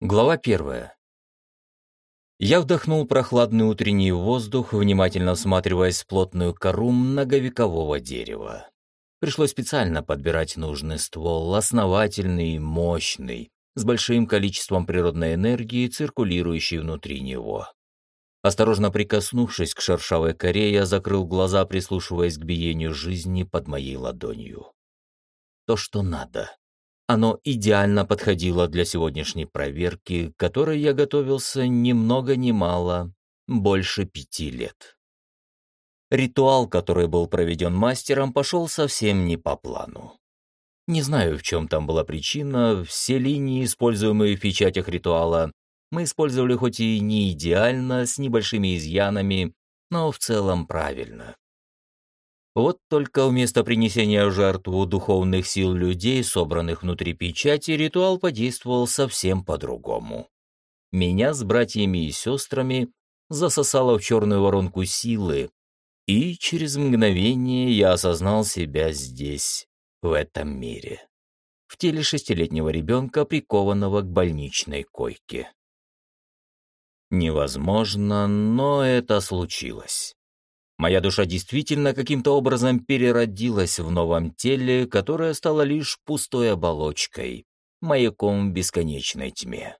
Глава первая. Я вдохнул прохладный утренний воздух, внимательно всматриваясь в плотную кору многовекового дерева. Пришлось специально подбирать нужный ствол, основательный, мощный, с большим количеством природной энергии, циркулирующей внутри него. Осторожно прикоснувшись к шершавой коре, я закрыл глаза, прислушиваясь к биению жизни под моей ладонью. То, что надо. Оно идеально подходило для сегодняшней проверки, которой я готовился ни много ни мало, больше пяти лет. Ритуал, который был проведен мастером, пошел совсем не по плану. Не знаю, в чем там была причина, все линии, используемые в печатях ритуала, мы использовали хоть и не идеально, с небольшими изъянами, но в целом правильно. Вот только вместо принесения жертву духовных сил людей, собранных внутри печати, ритуал подействовал совсем по-другому. Меня с братьями и сестрами засосало в черную воронку силы, и через мгновение я осознал себя здесь, в этом мире, в теле шестилетнего ребенка, прикованного к больничной койке. Невозможно, но это случилось. Моя душа действительно каким-то образом переродилась в новом теле, которое стало лишь пустой оболочкой, маяком в бесконечной тьме.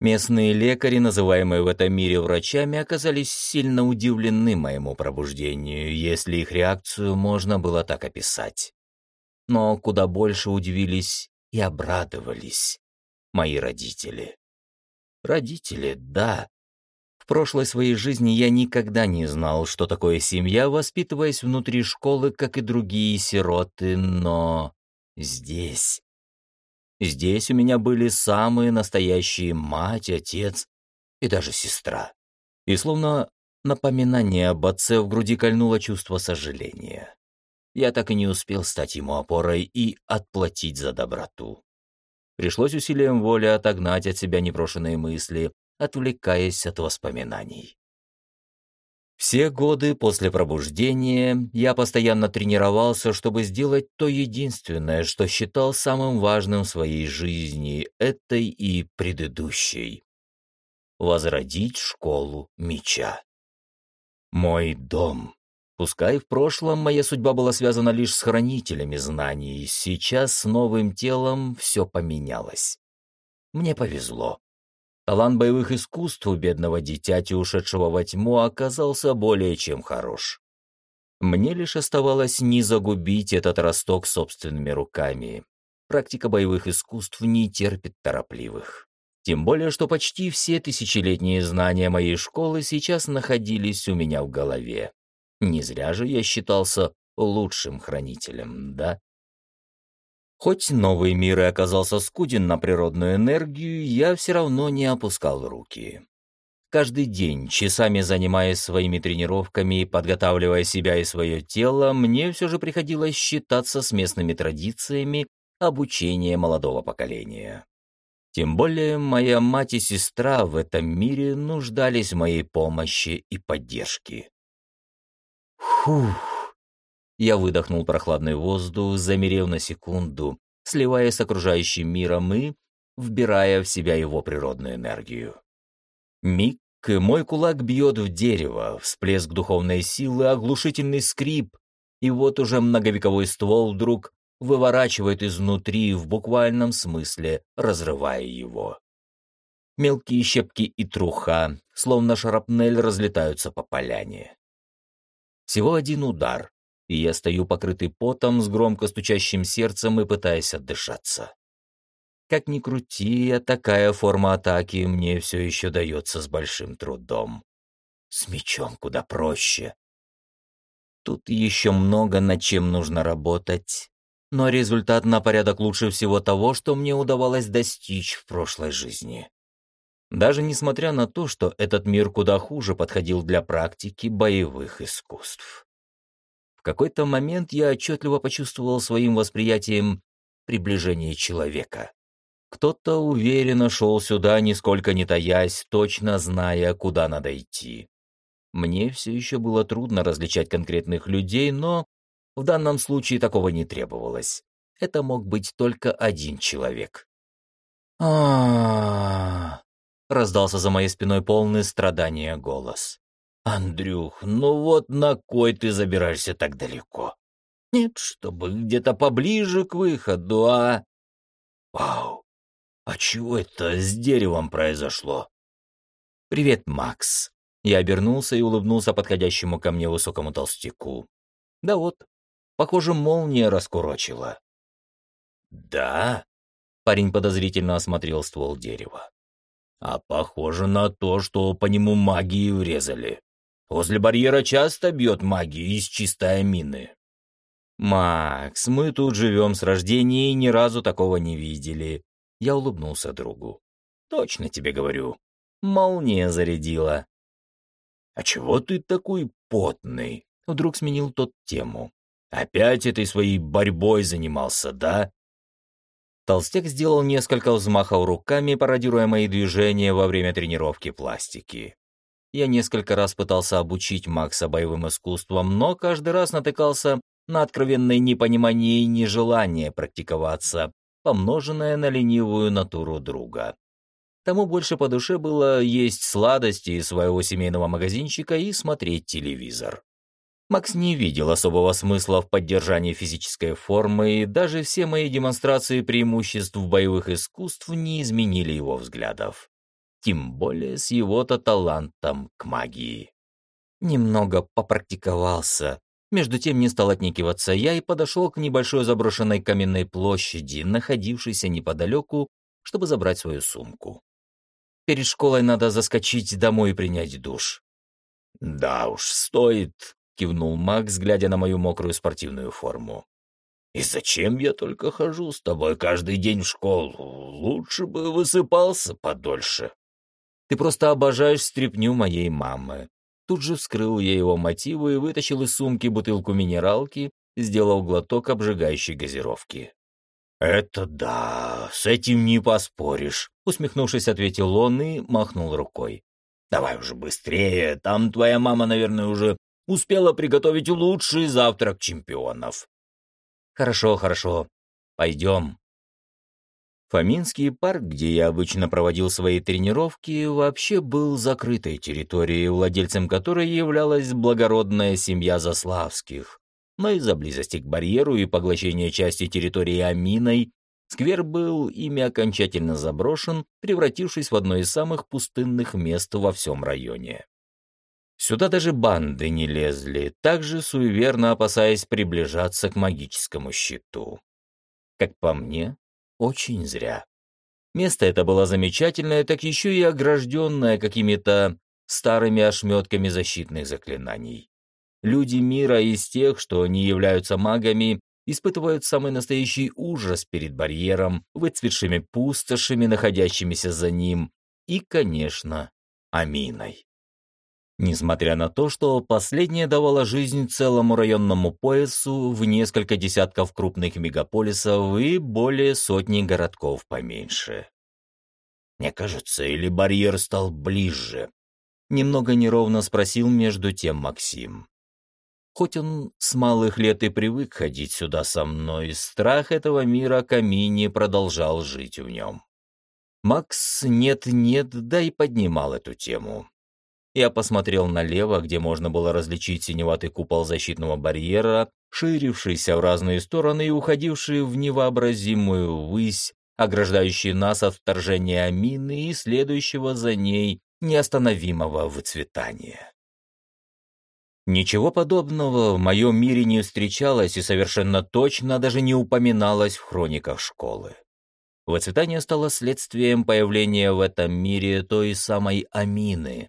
Местные лекари, называемые в этом мире врачами, оказались сильно удивлены моему пробуждению, если их реакцию можно было так описать. Но куда больше удивились и обрадовались мои родители. Родители, да, прошлой своей жизни я никогда не знал, что такое семья, воспитываясь внутри школы, как и другие сироты, но здесь... Здесь у меня были самые настоящие мать, отец и даже сестра. И словно напоминание об отце в груди кольнуло чувство сожаления. Я так и не успел стать ему опорой и отплатить за доброту. Пришлось усилием воли отогнать от себя непрошенные мысли, отвлекаясь от воспоминаний. Все годы после пробуждения я постоянно тренировался, чтобы сделать то единственное, что считал самым важным в своей жизни, этой и предыдущей. Возродить школу меча. Мой дом. Пускай в прошлом моя судьба была связана лишь с хранителями знаний, сейчас с новым телом все поменялось. Мне повезло. Талант боевых искусств у бедного дитяти, ушедшего во тьму, оказался более чем хорош. Мне лишь оставалось не загубить этот росток собственными руками. Практика боевых искусств не терпит торопливых. Тем более, что почти все тысячелетние знания моей школы сейчас находились у меня в голове. Не зря же я считался лучшим хранителем, да? Хоть новый мир и оказался скуден на природную энергию, я все равно не опускал руки. Каждый день, часами занимаясь своими тренировками и подготавливая себя и свое тело, мне все же приходилось считаться с местными традициями обучения молодого поколения. Тем более моя мать и сестра в этом мире нуждались в моей помощи и поддержке. Фух. Я выдохнул прохладный воздух, замерев на секунду, сливаясь с окружающим миром и вбирая в себя его природную энергию. Миг, мой кулак бьет в дерево, всплеск духовной силы, оглушительный скрип, и вот уже многовековой ствол вдруг выворачивает изнутри, в буквальном смысле разрывая его. Мелкие щепки и труха, словно шарапнель, разлетаются по поляне. Всего один удар, и я стою покрытый потом с громко стучащим сердцем и пытаясь отдышаться. Как ни крути, а такая форма атаки мне все еще дается с большим трудом. С мечом куда проще. Тут еще много над чем нужно работать, но результат на порядок лучше всего того, что мне удавалось достичь в прошлой жизни. Даже несмотря на то, что этот мир куда хуже подходил для практики боевых искусств. В какой-то момент я отчетливо почувствовал своим восприятием приближение человека. Кто-то уверенно шел сюда, нисколько не таясь, точно зная, куда надо идти. Мне все еще было трудно различать конкретных людей, но в данном случае такого не требовалось. Это мог быть только один человек. а раздался за моей спиной полный страдания голос. «Андрюх, ну вот на кой ты забираешься так далеко? Нет, чтобы где-то поближе к выходу, а...» «Вау! А чего это с деревом произошло?» «Привет, Макс!» Я обернулся и улыбнулся подходящему ко мне высокому толстяку. «Да вот, похоже, молния раскурочила». «Да?» — парень подозрительно осмотрел ствол дерева. «А похоже на то, что по нему магии врезали. Возле барьера часто бьет магия из чистой мины». «Макс, мы тут живем с рождения и ни разу такого не видели». Я улыбнулся другу. «Точно тебе говорю. Молния зарядила». «А чего ты такой потный?» Вдруг сменил тот тему. «Опять этой своей борьбой занимался, да?» Толстяк сделал несколько взмахов руками, пародируя мои движения во время тренировки пластики. Я несколько раз пытался обучить Макса боевым искусствам, но каждый раз натыкался на откровенное непонимание и нежелание практиковаться, помноженное на ленивую натуру друга. Тому больше по душе было есть сладости из своего семейного магазинчика и смотреть телевизор. Макс не видел особого смысла в поддержании физической формы, и даже все мои демонстрации преимуществ боевых искусств не изменили его взглядов. Тем более с его-то талантом к магии. Немного попрактиковался. Между тем не стал отникиваться я и подошел к небольшой заброшенной каменной площади, находившейся неподалеку, чтобы забрать свою сумку. Перед школой надо заскочить домой и принять душ. «Да уж, стоит», кивнул Макс, глядя на мою мокрую спортивную форму. «И зачем я только хожу с тобой каждый день в школу? Лучше бы высыпался подольше». «Ты просто обожаешь стряпню моей мамы». Тут же вскрыл я его мотивы и вытащил из сумки бутылку минералки, сделал глоток обжигающей газировки. «Это да, с этим не поспоришь», — усмехнувшись, ответил он и махнул рукой. «Давай уже быстрее, там твоя мама, наверное, уже успела приготовить лучший завтрак чемпионов. Хорошо, хорошо. Пойдем. Фоминский парк, где я обычно проводил свои тренировки, вообще был закрытой территорией, владельцем которой являлась благородная семья Заславских. Но из-за близости к барьеру и поглощения части территории Аминой, сквер был ими окончательно заброшен, превратившись в одно из самых пустынных мест во всем районе. Сюда даже банды не лезли, также суеверно опасаясь приближаться к магическому щиту. Как по мне, очень зря. Место это было замечательное, так еще и огражденное какими-то старыми ошметками защитных заклинаний. Люди мира из тех, что не являются магами, испытывают самый настоящий ужас перед барьером, выцветшими пустошами, находящимися за ним, и, конечно, Аминой. Несмотря на то, что последнее давало жизнь целому районному поясу в несколько десятков крупных мегаполисов и более сотни городков поменьше. Мне кажется, или барьер стал ближе? Немного неровно спросил между тем Максим. Хоть он с малых лет и привык ходить сюда со мной, страх этого мира Камини продолжал жить в нем. Макс нет-нет, да и поднимал эту тему. Я посмотрел налево, где можно было различить синеватый купол защитного барьера, ширившийся в разные стороны и уходивший в невообразимую высь, ограждающий нас от вторжения амины и следующего за ней неостановимого выцветания. Ничего подобного в моем мире не встречалось и совершенно точно даже не упоминалось в хрониках школы. Выцветание стало следствием появления в этом мире той самой амины,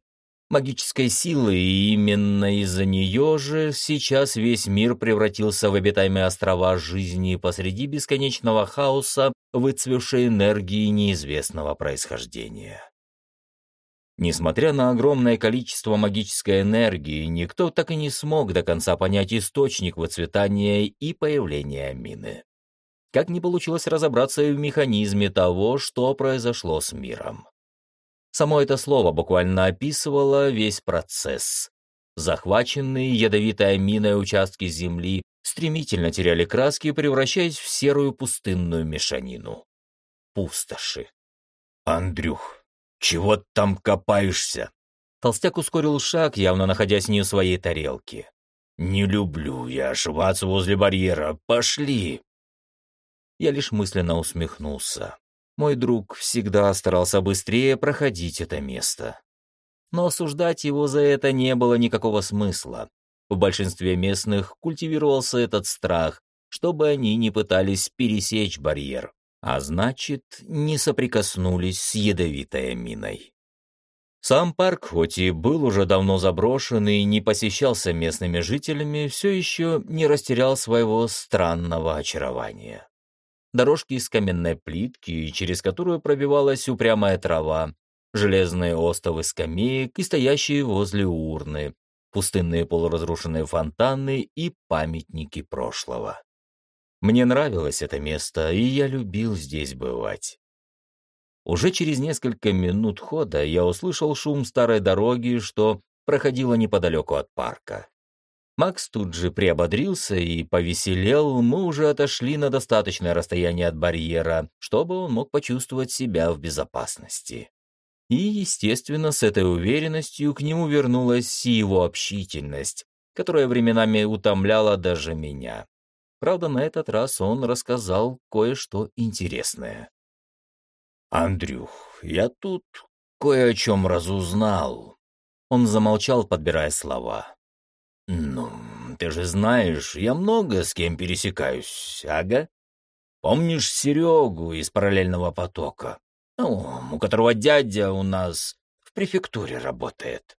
магической силы, и именно из-за нее же сейчас весь мир превратился в обитаемые острова жизни посреди бесконечного хаоса, выцвевшей энергии неизвестного происхождения. Несмотря на огромное количество магической энергии, никто так и не смог до конца понять источник выцветания и появления мины. Как не получилось разобраться и в механизме того, что произошло с миром. Само это слово буквально описывало весь процесс. Захваченные ядовитой аминой участки земли стремительно теряли краски, превращаясь в серую пустынную мешанину. Пустоши. «Андрюх, чего ты там копаешься?» Толстяк ускорил шаг, явно находясь не в своей тарелке. «Не люблю я ошиваться возле барьера. Пошли!» Я лишь мысленно усмехнулся. Мой друг всегда старался быстрее проходить это место. Но осуждать его за это не было никакого смысла. В большинстве местных культивировался этот страх, чтобы они не пытались пересечь барьер, а значит, не соприкоснулись с ядовитой миной. Сам парк, хоть и был уже давно заброшен и не посещался местными жителями, все еще не растерял своего странного очарования. Дорожки из каменной плитки, через которую пробивалась упрямая трава, железные остовы скамеек и стоящие возле урны, пустынные полуразрушенные фонтаны и памятники прошлого. Мне нравилось это место, и я любил здесь бывать. Уже через несколько минут хода я услышал шум старой дороги, что проходила неподалеку от парка. Макс тут же приободрился и повеселел, мы уже отошли на достаточное расстояние от барьера, чтобы он мог почувствовать себя в безопасности. И, естественно, с этой уверенностью к нему вернулась и его общительность, которая временами утомляла даже меня. Правда, на этот раз он рассказал кое-что интересное. «Андрюх, я тут кое о чем разузнал». Он замолчал, подбирая слова. «Ну, ты же знаешь, я много с кем пересекаюсь, ага? Помнишь Серегу из параллельного потока? Ну, у которого дядя у нас в префектуре работает?»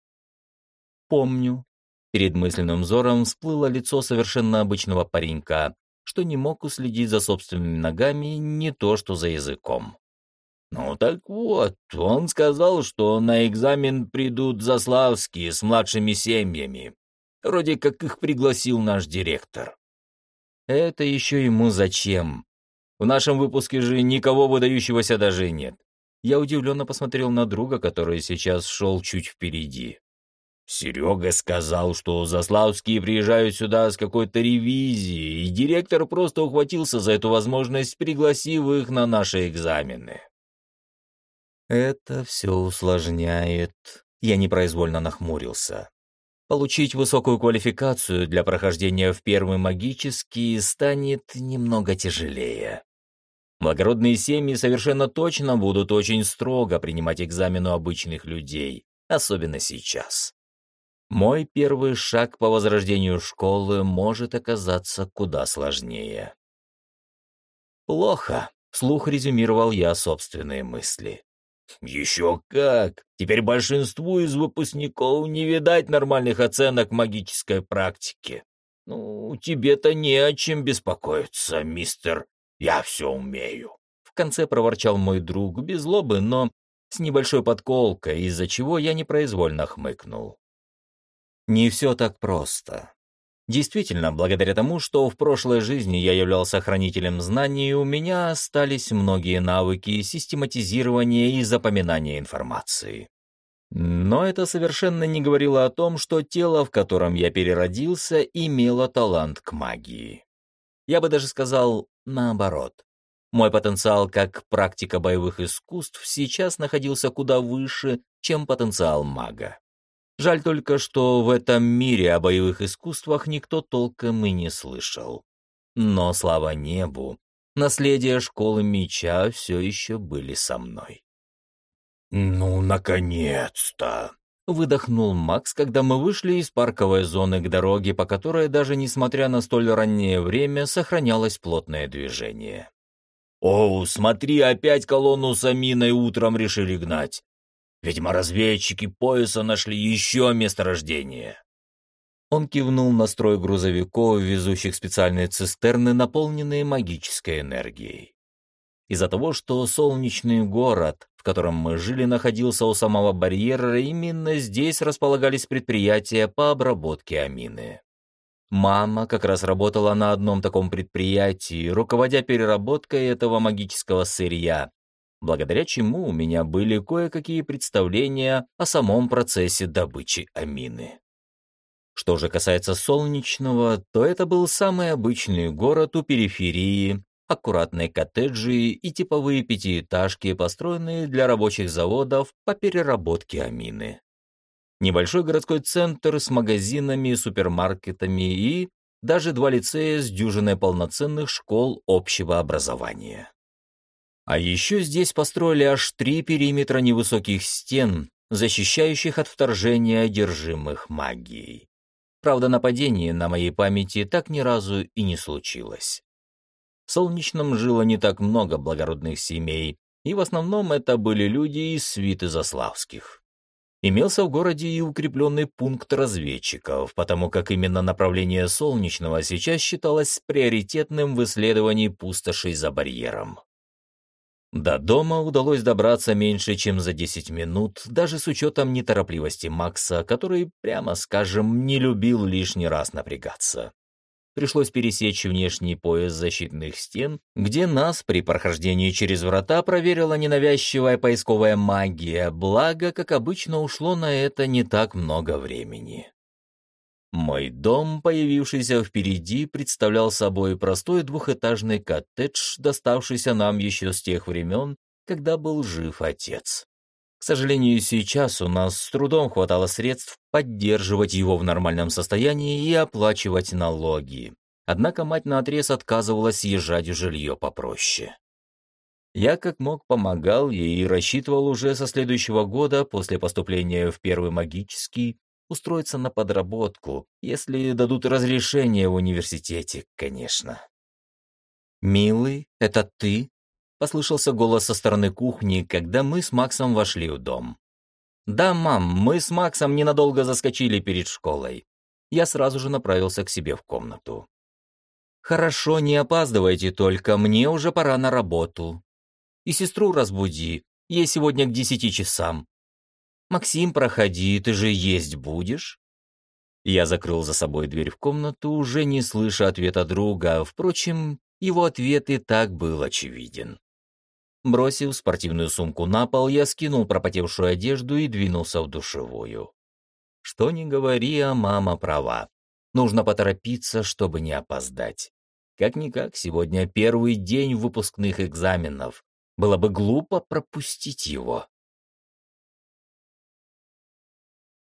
«Помню». Перед мысленным взором всплыло лицо совершенно обычного паренька, что не мог уследить за собственными ногами не то что за языком. Ну так вот, он сказал, что на экзамен придут заславские с младшими семьями. Вроде как их пригласил наш директор. Это еще ему зачем? В нашем выпуске же никого выдающегося даже нет. Я удивленно посмотрел на друга, который сейчас шел чуть впереди. Серега сказал, что Заславские приезжают сюда с какой-то ревизией, и директор просто ухватился за эту возможность, пригласив их на наши экзамены. Это все усложняет. Я непроизвольно нахмурился. Получить высокую квалификацию для прохождения в первый магический станет немного тяжелее. Благородные семьи совершенно точно будут очень строго принимать экзамены обычных людей, особенно сейчас. Мой первый шаг по возрождению школы может оказаться куда сложнее. «Плохо», — вслух резюмировал я собственные мысли. Еще как! Теперь большинству из выпускников не видать нормальных оценок магической практики. Ну, тебе-то не о чем беспокоиться, мистер. Я все умею. В конце проворчал мой друг без злобы, но с небольшой подколкой, из-за чего я непроизвольно хмыкнул. Не все так просто. Действительно, благодаря тому, что в прошлой жизни я являлся хранителем знаний, у меня остались многие навыки систематизирования и запоминания информации. Но это совершенно не говорило о том, что тело, в котором я переродился, имело талант к магии. Я бы даже сказал наоборот. Мой потенциал как практика боевых искусств сейчас находился куда выше, чем потенциал мага. Жаль только, что в этом мире о боевых искусствах никто толком и не слышал. Но, слава небу, наследие школы меча все еще были со мной. «Ну, наконец-то!» — выдохнул Макс, когда мы вышли из парковой зоны к дороге, по которой даже несмотря на столь раннее время сохранялось плотное движение. «О, смотри, опять колонну с Аминой утром решили гнать. Видимо, разведчики пояса нашли еще месторождение. Он кивнул на строй грузовиков, везущих специальные цистерны, наполненные магической энергией. Из-за того, что солнечный город, в котором мы жили, находился у самого барьера, именно здесь располагались предприятия по обработке амины. Мама как раз работала на одном таком предприятии, руководя переработкой этого магического сырья, благодаря чему у меня были кое-какие представления о самом процессе добычи амины. Что же касается Солнечного, то это был самый обычный город у периферии, аккуратные коттеджи и типовые пятиэтажки, построенные для рабочих заводов по переработке амины. Небольшой городской центр с магазинами, супермаркетами и даже два лицея с дюжиной полноценных школ общего образования. А еще здесь построили аж три периметра невысоких стен, защищающих от вторжения одержимых магией. Правда, нападений на моей памяти так ни разу и не случилось. В Солнечном жило не так много благородных семей, и в основном это были люди из свиты Заславских. Имелся в городе и укрепленный пункт разведчиков, потому как именно направление Солнечного сейчас считалось приоритетным в исследовании пустошей за барьером. До дома удалось добраться меньше, чем за 10 минут, даже с учетом неторопливости Макса, который, прямо скажем, не любил лишний раз напрягаться. Пришлось пересечь внешний пояс защитных стен, где нас при прохождении через врата проверила ненавязчивая поисковая магия, благо, как обычно, ушло на это не так много времени. Мой дом, появившийся впереди, представлял собой простой двухэтажный коттедж, доставшийся нам еще с тех времен, когда был жив отец. К сожалению, сейчас у нас с трудом хватало средств поддерживать его в нормальном состоянии и оплачивать налоги. Однако мать наотрез отказывалась съезжать в жилье попроще. Я как мог помогал ей и рассчитывал уже со следующего года, после поступления в первый магический, устроиться на подработку, если дадут разрешение в университете, конечно. «Милый, это ты?» — послышался голос со стороны кухни, когда мы с Максом вошли в дом. «Да, мам, мы с Максом ненадолго заскочили перед школой». Я сразу же направился к себе в комнату. «Хорошо, не опаздывайте только, мне уже пора на работу. И сестру разбуди, ей сегодня к десяти часам. «Максим, проходи, ты же есть будешь?» Я закрыл за собой дверь в комнату, уже не слыша ответа друга, впрочем, его ответ и так был очевиден. Бросив спортивную сумку на пол, я скинул пропотевшую одежду и двинулся в душевую. Что ни говори, а мама права. Нужно поторопиться, чтобы не опоздать. Как-никак, сегодня первый день выпускных экзаменов. Было бы глупо пропустить его.